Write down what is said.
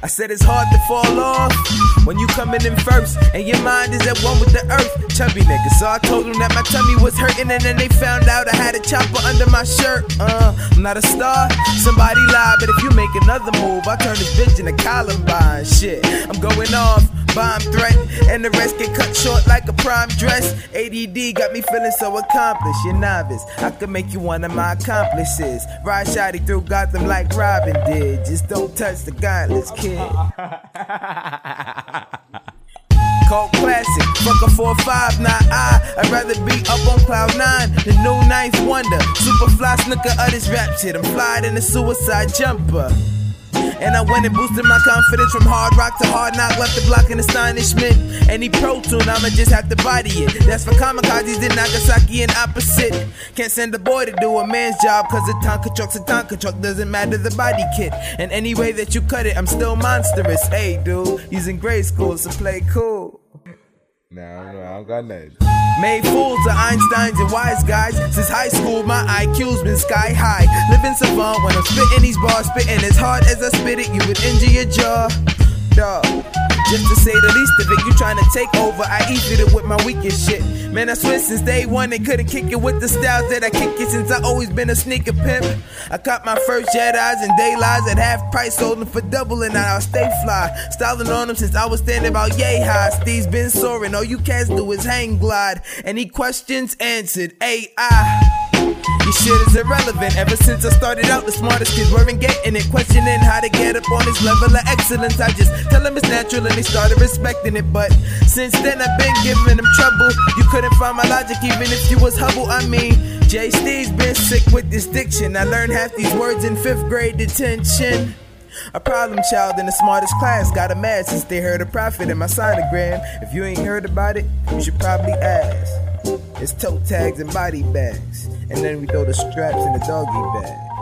I said it's hard to fall off when you coming in first and your mind is at one with the earth. Chubby nigga, so I told them that my tummy was hurting and then they found out I had a chopper under my shirt. Uh, I'm not a star, somebody lied, but if you make another move, I turn this bitch into Columbine. Shit, I'm going off bomb threat, and the rest get cut short like a prime dress. ADD got me feeling so accomplished. You're novice, I could make you one of my accomplices. Ride shotty through Gotham like Robin did. Just don't touch the gauntlets, kid. Cult classic, fuck a 4 5, not I. I'd rather be up on cloud 9, the new ninth wonder. Super fly Snuka of this rap shit. I'm flying in a suicide jumper. And I went and boosted my confidence from hard rock to hard knock, left the block in astonishment. Any pro tune, I'ma just have to body it. That's for kamikazes in Nagasaki and opposite. Can't send a boy to do a man's job, cause a Tonka truck's a Tonka truck, doesn't matter the body kit. And any way that you cut it, I'm still monstrous. Hey, dude, using grade school, so play cool. Nah, I don't, I don't got nothing. Made fools of Einsteins and wise guys. Since high school, my IQ's been sky high. Living savant when I'm spitting these bars, spitting as hard as I spit it, you would injure your jaw. Dog. Just to say the least of it, you trying to take over. I eased it with my weakest shit. Man, I swear since day one they couldn't kick it with the styles that I kick it since I always been a sneaker pimp. I caught my first Jedi's and daylights at half price, sold them for double, and now I stay fly. Styling on them since I was standing about yay high. Steez been soaring, all you cats do is hang glide. Any questions answered? AI. Your shit is irrelevant. Ever since I started out, the smartest kids weren't getting it. Questioning how to get up on this level of excellence. I just tell them it's natural and they started respecting it. But since then, I've been giving them trouble. You couldn't find my logic even if you was Hubble. I mean, Jay Steez been sick with this diction. I learned half these words in fifth grade detention. A problem child in the smartest class got a mad since they heard a prophet in my sonogram. If you ain't heard about it, you should probably ask. It's toe tags and body bags. And then we throw the straps in the doggy bag.